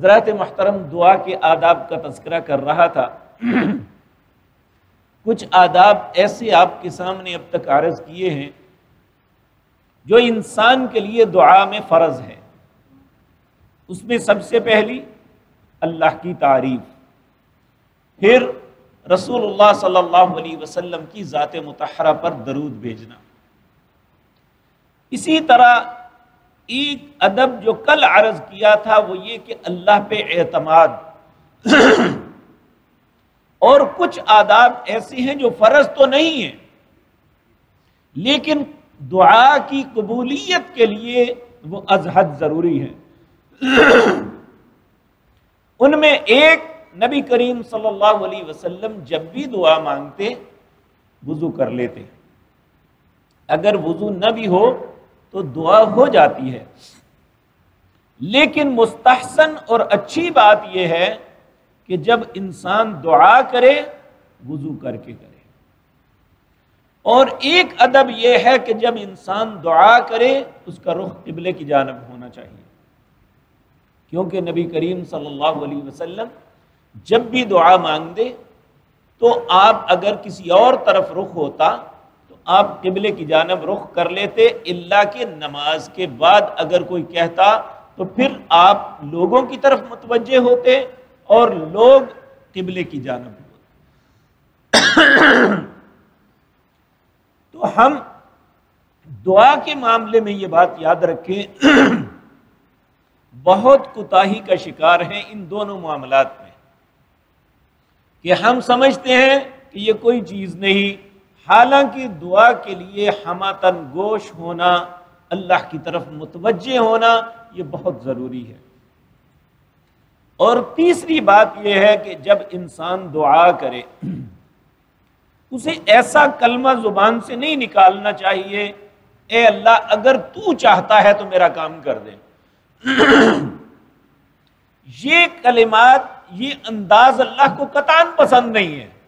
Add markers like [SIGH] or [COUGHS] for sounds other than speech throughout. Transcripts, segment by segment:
حضرات محترم دعا کے آداب کا تذکرہ کر رہا تھا۔ کچھ آداب ایسے آپ کے سامنے اب تک عرض کیے ہیں جو انسان کے لیے دعا میں فرض ہے اس میں سب سے پہلی اللہ کی تعریف۔ پھر رسول اللہ صلی اللہ علیہ وسلم کی ذات متحرہ پر درود بھیجنا۔ اسی طرح ایک ادب جو کل عرض کیا تھا وہ یہ کہ اللہ پہ اعتماد۔ [CLEARS THROAT] اور کچھ آداب ایسے ہیں جو فرض تو نہیں ہیں، لیکن دعا کی قبولیت کے لیے وہ ازحد ضروری ہے [CLEARS THROAT] ان میں ایک نبی کریم صلی اللہ علیہ وسلم جب بھی دعا مانگتے، وضو کر لیتے۔ اگر وضو نہ بھی ہو تو دعا ہو جاتی ہے۔ لیکن مستحسن اور اچھی بات یہ ہے کہ جب انسان دعا کرے، وضو کر کے کرے۔ اور ایک ادب یہ ہے کہ جب انسان دعا کرے، اس کا رخ قبلے کی جانب ہونا چاہیے۔ کیونکہ نبی کریم صلی اللہ علیہ وسلم جب بھی دعا مانگ دے تو آپ اگر کسی اور طرف رخ ہوتا آپ قبلے کی جانب رخ کر لیتے، اللہ کے نماز کے بعد اگر کوئی کہتا تو پھر آپ لوگوں کی طرف متوجہ ہوتے اور لوگ قبلے کی جانب ہوتے۔ [COUGHS] تو ہم دعا کے معاملے میں یہ بات یاد رکھیں، [COUGHS] بہت کوتاہی کا شکار ہیں ان دونوں معاملات میں کہ ہم سمجھتے ہیں کہ یہ کوئی چیز نہیں حالانکہ دعا کے لیے ہماتن گوش ہونا، اللہ کی طرف متوجہ ہونا یہ بہت ضروری ہے۔ اور تیسری بات یہ ہے کہ جب انسان دعا کرے، اسے ایسا کلمہ زبان سے نہیں نکالنا چاہیے، اے اللہ، اگر تو چاہتا ہے تو میرا کام کر دے۔ یہ کلمات، یہ انداز اللہ کو قطان پسند نہیں ہے۔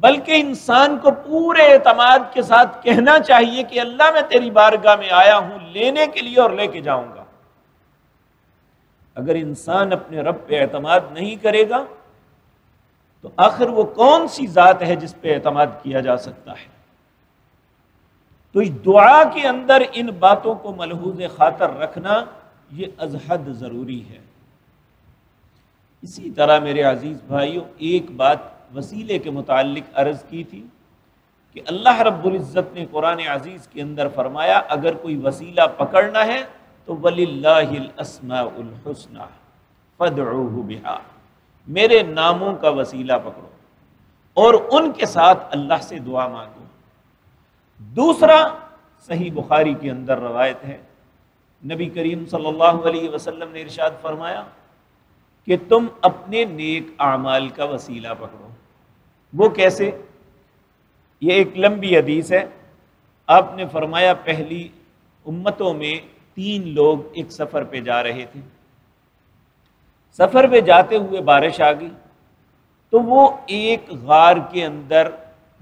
بلکہ انسان کو پورے اعتماد کے ساتھ کہنا چاہیے کہ اللہ میں تیری بارگاہ میں آیا ہوں، لینے کے لیے اور لے کے جاؤں گا۔ اگر انسان اپنے رب پہ اعتماد نہیں کرے گا، تو آخر وہ کون سی ذات ہے جس پہ اعتماد کیا جا سکتا ہے؟ تو اس دعا کے اندر ان باتوں کو ملحوظ خاطر رکھنا یہ ازحد ضروری ہے۔ اسی طرح میرے عزیز بھائیوں ایک بات وسیلے کے متعلق عرض کی تھی کہ اللہ رب العزت نے قرآن عزیز کے اندر فرمایا، اگر کوئی وسیلہ پکڑنا ہے تو ولی اللہ الحسن بہا میرے ناموں کا وسیلہ پکڑو اور ان کے ساتھ اللہ سے دعا مانگو۔ دوسرا، صحیح بخاری کے اندر روایت ہے، نبی کریم صلی اللہ علیہ وسلم نے ارشاد فرمایا کہ تم اپنے نیک اعمال کا وسیلہ پکڑو۔ وہ کیسے؟ یہ ایک لمبی حدیث ہے۔ آپ نے فرمایا پہلی امتوں میں تین لوگ ایک سفر پہ جا رہے تھے۔ سفر پہ جاتے ہوئے بارش آ گئی۔ تو وہ ایک غار کے اندر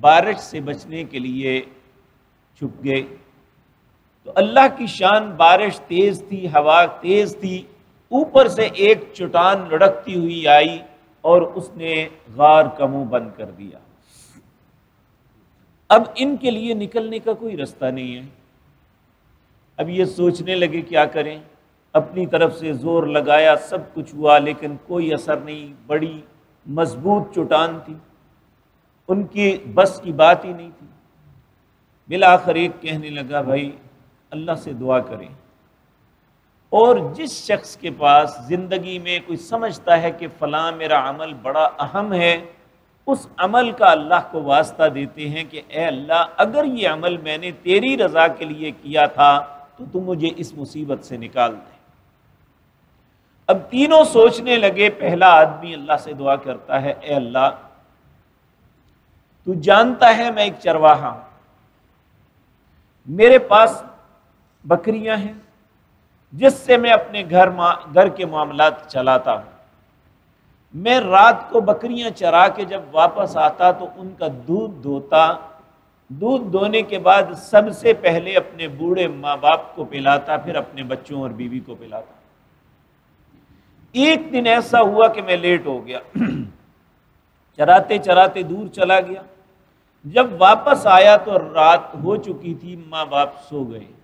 بارش سے بچنے کے لیے چھپ گئے۔ تو اللہ کی شان بارش تیز تھی، ہوا تیز تھی۔ اوپر سے ایک چٹان لڑکتی ہوئی آئی۔ اور اس نے غار کا منہ بند کر دیا۔ اب ان کے لیے نکلنے کا کوئی رستہ نہیں ہے۔ اب یہ سوچنے لگے کیا کریں؟ اپنی طرف سے زور لگایا، سب کچھ ہوا، لیکن کوئی اثر نہیں، بڑی مضبوط چٹان تھی۔ ان کی بس کی بات ہی نہیں تھی۔ بالآخر ایک کہنے لگا، بھائی، اللہ سے دعا کریں۔ اور جس شخص کے پاس زندگی میں کوئی سمجھتا ہے کہ فلاں میرا عمل بڑا اہم ہے، اس عمل کا اللہ کو واسطہ دیتے ہیں کہ اے اللہ، اگر یہ عمل میں نے تیری رضا کے لیے کیا تھا، تو تم مجھے اس مصیبت سے نکال دے۔ اب تینوں سوچنے لگے، پہلا آدمی اللہ سے دعا کرتا ہے، اے اللہ، تو جانتا ہے میں ایک چرواہا ہوں۔ میرے پاس بکریاں ہیں جس سے میں اپنے گھر گھر کے معاملات چلاتا ہوں۔ میں رات کو بکریاں چرا کے جب واپس آتا تو ان کا دودھ دھوتا۔ دودھ دھونے کے بعد سب سے پہلے اپنے بوڑھے ماں باپ کو پلاتا، پھر اپنے بچوں اور بیوی کو پلاتا۔ ایک دن ایسا ہوا کہ میں لیٹ ہو گیا۔ [CLEARS THROAT] چراتے چراتے دور چلا گیا۔ جب واپس آیا تو رات ہو چکی تھی، ماں باپ سو گئے۔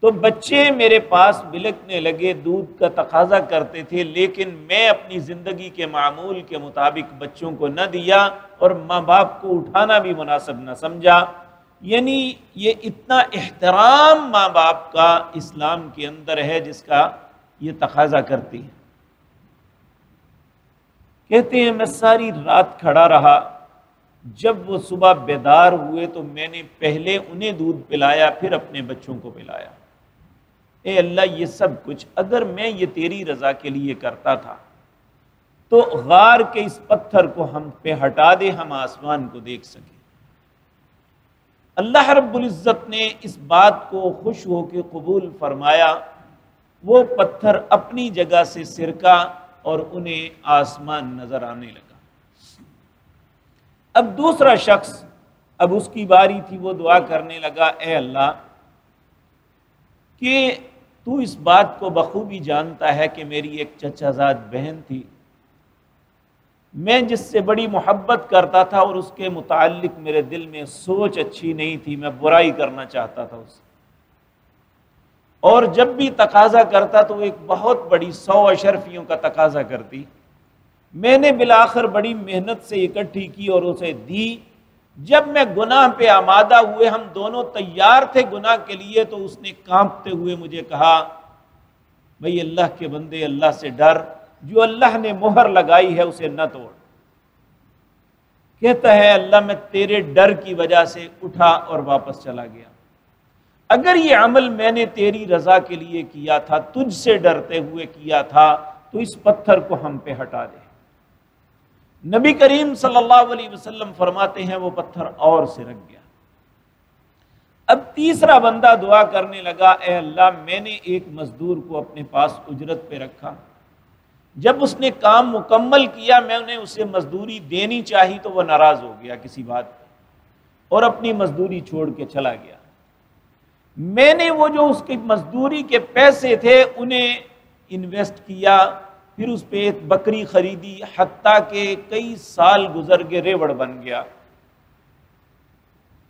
تو بچے میرے پاس بلکنے لگے، دودھ کا تقاضا کرتے تھے، لیکن میں اپنی زندگی کے معمول کے مطابق بچوں کو نہ دیا اور ماں باپ کو اٹھانا بھی مناسب نہ سمجھا۔ یعنی یہ اتنا احترام ماں باپ کا اسلام کے اندر ہے جس کا یہ تقاضا کرتی ہے کہتے ہیں، میں ساری رات کھڑا رہا، جب وہ صبح بیدار ہوئے تو میں نے پہلے انہیں دودھ پلایا، پھر اپنے بچوں کو پلایا۔ اے اللہ، یہ سب کچھ اگر میں یہ تیری رضا کے لیے کرتا تھا، تو غار کے اس پتھر کو ہم پہ ہٹا دے، ہم آسمان کو دیکھ سکیں۔ اللہ رب العزت نے اس بات کو خوش ہو کے قبول فرمایا۔ وہ پتھر اپنی جگہ سے سرکا اور انہیں آسمان نظر آنے لگا۔ اب دوسرا شخص، اب اس کی باری تھی، وہ دعا کرنے لگا، اے اللہ، کہ تو اس بات کو بخوبی جانتا ہے کہ میری ایک چچا زاد بہن تھی۔ میں جس سے بڑی محبت کرتا تھا اور اس کے متعلق میرے دل میں سوچ اچھی نہیں تھی، میں برائی کرنا چاہتا تھا اس اور جب بھی تقاضا کرتا تو ایک بہت بڑی سو اشرفیوں کا تقاضا کرتی۔ میں نے بلاخر بڑی محنت سے اکٹھی کی اور اسے دی۔ جب میں گناہ پہ آمادہ ہوئے، ہم دونوں تیار تھے گناہ کے لیے، تو اس نے کانپتے ہوئے مجھے کہا، بھئی اللہ کے بندے، اللہ سے ڈر، جو اللہ نے مہر لگائی ہے، اسے نہ توڑ۔ کہتا ہے، اللہ میں تیرے ڈر کی وجہ سے اٹھا اور واپس چلا گیا۔ اگر یہ عمل میں نے تیری رضا کے لیے کیا تھا، تجھ سے ڈرتے ہوئے کیا تھا، تو اس پتھر کو ہم پہ ہٹا دے۔ نبی کریم صلی اللہ علیہ وسلم فرماتے ہیں وہ پتھر اور سے رکھ گیا۔ اب تیسرا بندہ دعا کرنے لگا، اے اللہ، میں نے ایک مزدور کو اپنے پاس اجرت پہ رکھا۔ جب اس نے کام مکمل کیا، میں انہیں اسے مزدوری دینی چاہی تو وہ ناراض ہو گیا کسی بات پہ اور اپنی مزدوری چھوڑ کے چلا گیا۔ میں نے وہ جو اس کی مزدوری کے پیسے تھے، انہیں انویسٹ کیا۔ پھر اس پہ ایک بکری خریدی، حتیٰ کہ کئی سال گزر کے ریوڑ بن گیا۔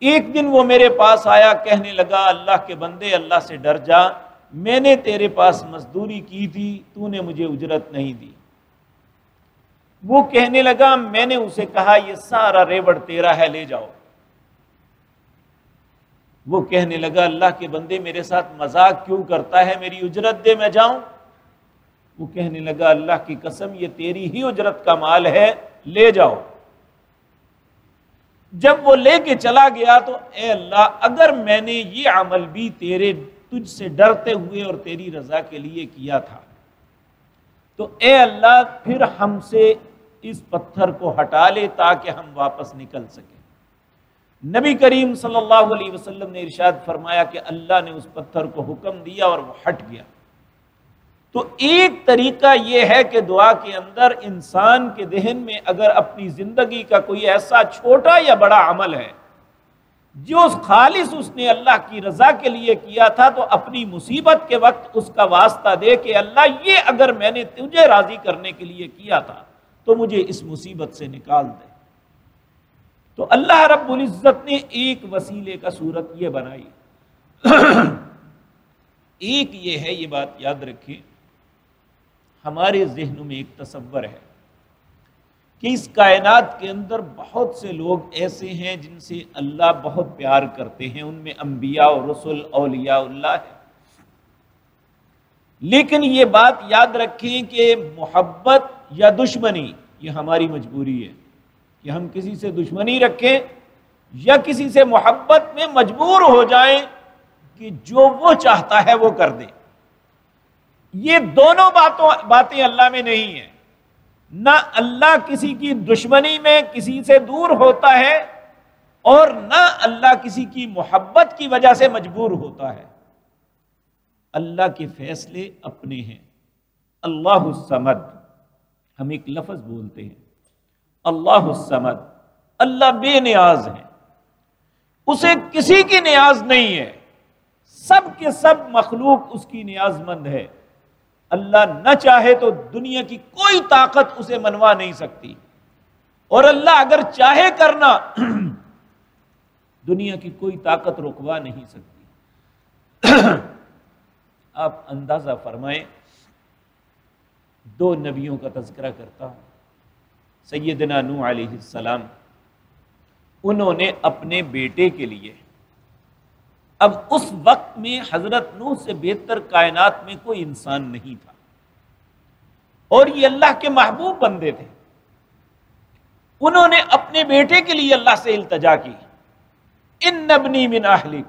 ایک دن وہ میرے پاس آیا، کہنے لگا، اللہ کے بندے، اللہ سے ڈر جا، میں نے تیرے پاس مزدوری کی تھی، تو نے مجھے اجرت نہیں دی۔ وہ کہنے لگا، میں نے اسے کہا، یہ سارا ریوڑ تیرا ہے، لے جاؤ۔ وہ کہنے لگا، اللہ کے بندے، میرے ساتھ مذاق کیوں کرتا ہے، میری اجرت دے، میں جاؤں۔ وہ کہنے لگا، اللہ کی قسم، یہ تیری ہی اجرت کا مال ہے، لے جاؤ۔ جب وہ لے کے چلا گیا تو اے اللہ، اگر میں نے یہ عمل بھی تیرے تجھ سے ڈرتے ہوئے اور تیری رضا کے لیے کیا تھا، تو اے اللہ، پھر ہم سے اس پتھر کو ہٹا لے تاکہ ہم واپس نکل سکیں۔ نبی کریم صلی اللہ علیہ وسلم نے ارشاد فرمایا کہ اللہ نے اس پتھر کو حکم دیا اور وہ ہٹ گیا۔ تو ایک طریقہ یہ ہے کہ دعا کے اندر انسان کے ذہن میں اگر اپنی زندگی کا کوئی ایسا چھوٹا یا بڑا عمل ہے جو خالص اس نے اللہ کی رضا کے لیے کیا تھا، تو اپنی مصیبت کے وقت اس کا واسطہ دے کہ اللہ، یہ اگر میں نے تجھے راضی کرنے کے لیے کیا تھا، تو مجھے اس مصیبت سے نکال دے۔ تو اللہ رب العزت نے ایک وسیلے کا صورت یہ بنائی۔ [CLEARS THROAT] ایک یہ ہے، یہ بات یاد رکھیں۔ ہمارے ذہنوں میں ایک تصور ہے کہ اس کائنات کے اندر بہت سے لوگ ایسے ہیں جن سے اللہ بہت پیار کرتے ہیں، ان میں انبیاء و رسول اولیاء اللہ ہے لیکن یہ بات یاد رکھیں کہ محبت یا دشمنی، یہ ہماری مجبوری ہے کہ ہم کسی سے دشمنی رکھیں یا کسی سے محبت میں مجبور ہو جائیں کہ جو وہ چاہتا ہے وہ کر دیں۔ یہ دونوں باتوں باتیں اللہ میں نہیں ہیں۔ نہ اللہ کسی کی دشمنی میں کسی سے دور ہوتا ہے اور نہ اللہ کسی کی محبت کی وجہ سے مجبور ہوتا ہے۔ اللہ کے فیصلے اپنے ہیں۔ اللہ السمد ہم ایک لفظ بولتے ہیں۔ اللہ السمد اللہ بے نیاز ہے اسے کسی کی نیاز نہیں ہے۔ سب کے سب مخلوق اس کی نیاز مند ہے۔ اللہ نہ چاہے تو دنیا کی کوئی طاقت اسے منوا نہیں سکتی۔ اور اللہ اگر چاہے کرنا، دنیا کی کوئی طاقت رکوا نہیں سکتی۔ آپ اندازہ فرمائیں، دو نبیوں کا تذکرہ کرتا ہوں۔ سیدنا نو علیہ السلام، انہوں نے اپنے بیٹے کے لیے اب اس وقت میں حضرت نو سے بہتر کائنات میں کوئی انسان نہیں تھا۔ اور یہ اللہ کے محبوب بندے تھے۔ انہوں نے اپنے بیٹے کے لیے اللہ سے التجا کی۔ ان نبنی من اہلک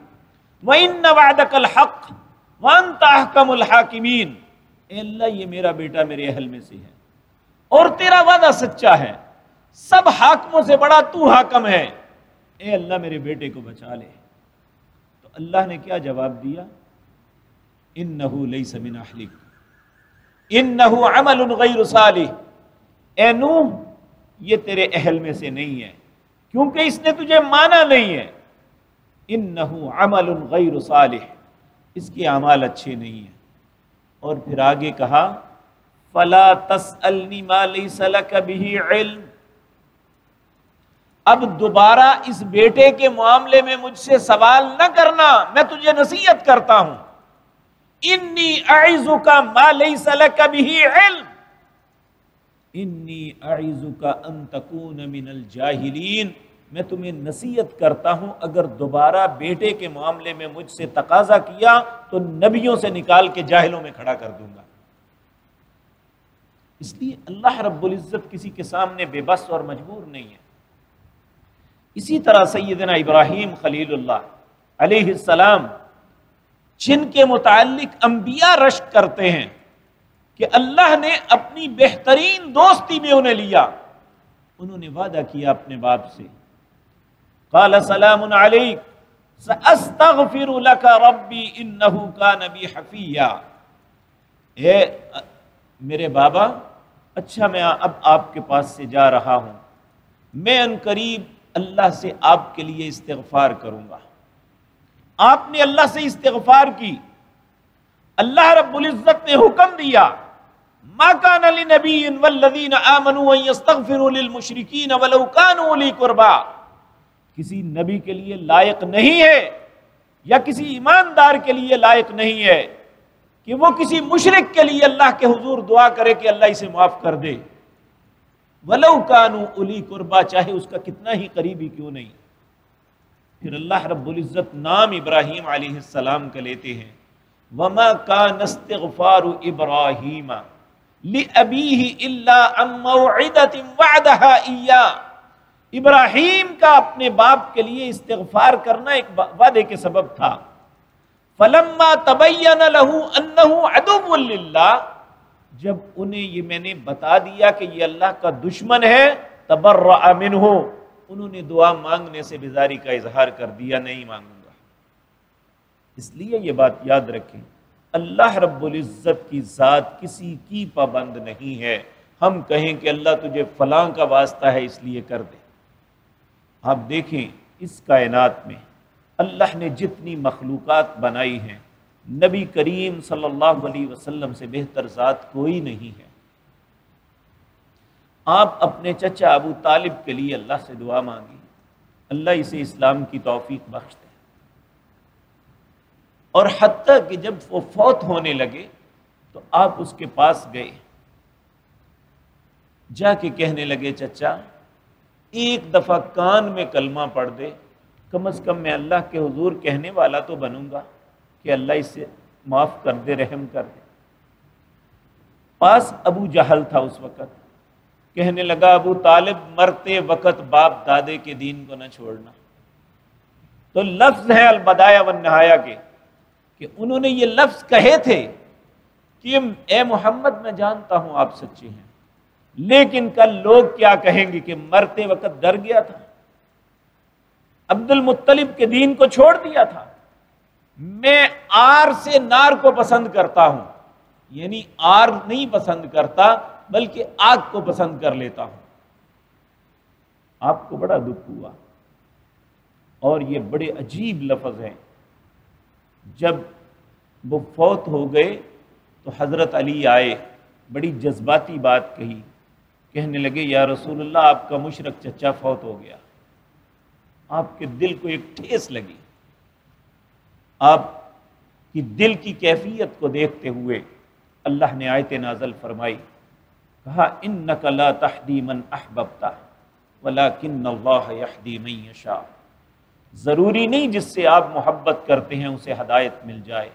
و ان وعدک الحق۔ وانت احکم الحاکمین اے اللہ، یہ میرا بیٹا میرے اہل میں سے ہے۔ اور تیرا وعدہ سچا ہے۔ سب حاکموں سے بڑا تو حاکم ہے۔ اے اللہ، میرے بیٹے کو بچا لے۔ تو اللہ نے کیا جواب دیا؟ ان نحو لئی سمن اہلک۔ ان نحو عمل غیر صالح۔ اے نو یہ تیرے اہل میں سے نہیں ہے۔ کیونکہ اس نے تجھے مانا نہیں ہے۔ ان نحو عمل غیر صالح۔ اس کے اعمال اچھے نہیں ہیں۔ اور پھر آگے کہا، فلا تسألنی ما لیس لک به علم۔ اب دوبارہ اس بیٹے کے معاملے میں مجھ سے سوال نہ کرنا میں تجھے نصیحت کرتا ہوں۔ انی اعیزو کا ما لیس لک به علم۔ انی اعیزو کا ان تکون من الجاہلین۔ میں تمہیں نصیحت کرتا ہوں، اگر دوبارہ بیٹے کے معاملے میں مجھ سے تقاضا کیا تو نبیوں سے نکال کے جاہلوں میں کھڑا کر دوں گا۔ اس لیے اللہ رب العزت کسی کے سامنے بے بس اور مجبور نہیں ہے۔ اسی طرح سیدنا ابراہیم خلیل اللہ علیہ السلام، جن کے متعلق انبیاء رشک کرتے ہیں کہ اللہ نے اپنی بہترین دوستی میں انہیں لیا۔ انہوں نے وعدہ کیا اپنے باپ سے۔ قال، سلام علیک، سأستغفر لك ربی انہو کان بی حفیہ۔ اے، میرے بابا اچھا میں اب آپ کے پاس سے جا رہا ہوں۔ میں ان قریب اللہ سے آپ کے لیے استغفار کروں گا۔ آپ نے اللہ سے استغفار کی۔ اللہ رب العزت نے حکم دیا، ما کان لنبی والذین آمنوا ان یستغفروا للمشرکین ولو کانوا لی قربا۔ کسی نبی کے لیے لائق نہیں ہے یا کسی ایماندار کے لیے لائق نہیں ہے کہ وہ کسی مشرق کے لیے اللہ کے حضور دعا کرے کہ اللہ اسے معاف کر دے۔ ولو کانو الی قربا، چاہے اس کا کتنا ہی قریبی کیوں نہیں۔ پھر اللہ رب العزت نام ابراہیم علیہ السلام کا لیتے ہیں۔ وما کان استغفار ابراہیم لأبیہ الا عن موعدت وعدها ایاہ ابراہیم کا اپنے باپ کے لیے استغفار کرنا ایک وعدے کے سبب تھا۔ فلما تبین لہو انہو عدو للہ جب انہیں یہ میں نے بتا دیا کہ یہ اللہ کا دشمن ہے تبرع منہ، انہوں نے دعا مانگنے سے بیزاری کا اظہار کر دیا، نہیں مانگوں گا۔ اس لیے یہ بات یاد رکھیں، اللہ رب العزت کی ذات کسی کی پابند نہیں ہے۔ ہم کہیں کہ اللہ تجھے فلاں کا واسطہ ہے، اس لیے کر دے۔ آپ دیکھیں اس کائنات میں اللہ نے جتنی مخلوقات بنائی ہیں نبی کریم صلی اللہ علیہ وسلم سے بہتر ذات کوئی نہیں ہے۔ آپ اپنے چچا ابو طالب کے لیے اللہ سے دعا مانگی اللہ اسے اسلام کی توفیق بخش دے۔ اور حتیٰ کہ جب وہ فوت ہونے لگے تو آپ اس کے پاس گئے۔ جا کے کہنے لگے، چچا، ایک دفعہ کان میں کلمہ پڑھ دے۔ کم از کم میں اللہ کے حضور کہنے والا تو بنوں گا۔ کہ اللہ اسے معاف کر دے، رحم کر دے۔ پاس ابو جہل تھا اس وقت۔ کہنے لگا، ابو طالب، مرتے وقت باپ دادے کے دین کو نہ چھوڑنا۔ تو لفظ ہے البدایا و نہایا کے، کہ انہوں نے یہ لفظ کہے تھے کہ اے محمد، میں جانتا ہوں آپ سچے ہیں۔ لیکن کل لوگ کیا کہیں گے کہ مرتے وقت ڈر گیا تھا۔ عبد المطلب کے دین کو چھوڑ دیا تھا۔ میں آر سے نار کو پسند کرتا ہوں یعنی آر نہیں پسند کرتا، بلکہ آگ کو پسند کر لیتا ہوں۔ آپ کو بڑا دکھ ہوا۔ اور یہ بڑے عجیب لفظ ہیں۔ جب وہ فوت ہو گئے تو حضرت علی آئے، بڑی جذباتی بات کہی۔ کہنے لگے، یا رسول اللہ، آپ کا مشرق چچا فوت ہو گیا۔ آپ کے دل کو ایک ٹھیس لگی۔ آپ کی دل کی کیفیت کو دیکھتے ہوئے اللہ نے آیت نازل فرمائی، کہا ان نقل تحدی من احبتا ولا کن اللہ من یشاء۔ ضروری نہیں جس سے آپ محبت کرتے ہیں، اسے ہدایت مل جائے۔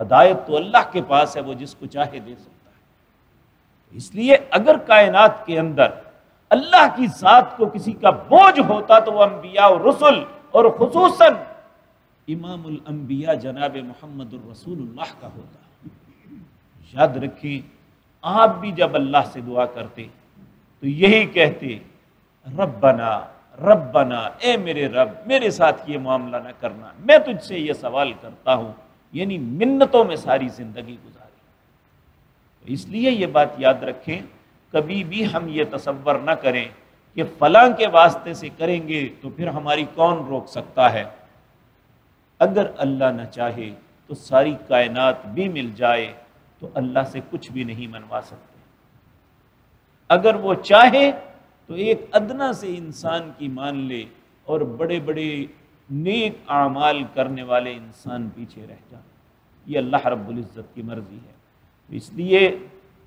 ہدایت تو اللہ کے پاس ہے، وہ جس کو چاہے دے سکتا ہے۔ اس لیے اگر کائنات کے اندر اللہ کی ذات کو کسی کا بوجھ ہوتا تو وہ انبیاء و رسل اور خصوصاً امام الانبیاء جناب محمد الرسول اللہ کا ہوتا ہے۔ یاد رکھیں، آپ بھی جب اللہ سے دعا کرتے، تو یہی کہتے، ربنا ربنا، اے میرے رب، میرے ساتھ یہ معاملہ نہ کرنا، میں تجھ سے یہ سوال کرتا ہوں۔ یعنی منتوں میں ساری زندگی گزاری۔ اس لیے یہ بات یاد رکھیں، کبھی بھی ہم یہ تصور نہ کریں کہ فلاں کے واسطے سے کریں گے تو پھر ہماری کون روک سکتا ہے؟ اگر اللہ نہ چاہے تو ساری کائنات بھی مل جائے، تو اللہ سے کچھ بھی نہیں منوا سکتے۔ اگر وہ چاہے تو ایک ادنا سے انسان کی مان لے اور بڑے بڑے نیک اعمال کرنے والے انسان پیچھے رہ جائیں یہ اللہ رب العزت کی مرضی ہے۔ اس لیے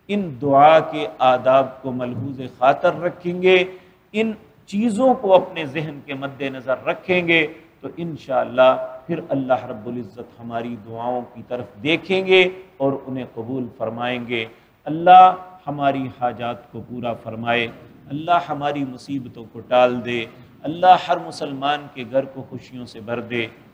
ان دعا کے آداب کو ملحوظ خاطر رکھیں گے، ان چیزوں کو اپنے ذہن کے مد نظر رکھیں گے، تو انشاءاللہ پھر اللہ رب العزت ہماری دعاؤں کی طرف دیکھیں گے اور انہیں قبول فرمائیں گے۔ اللہ ہماری حاجات کو پورا فرمائے۔ اللہ ہماری مصیبتوں کو ٹال دے۔ اللہ ہر مسلمان کے گھر کو خوشیوں سے بھر دے۔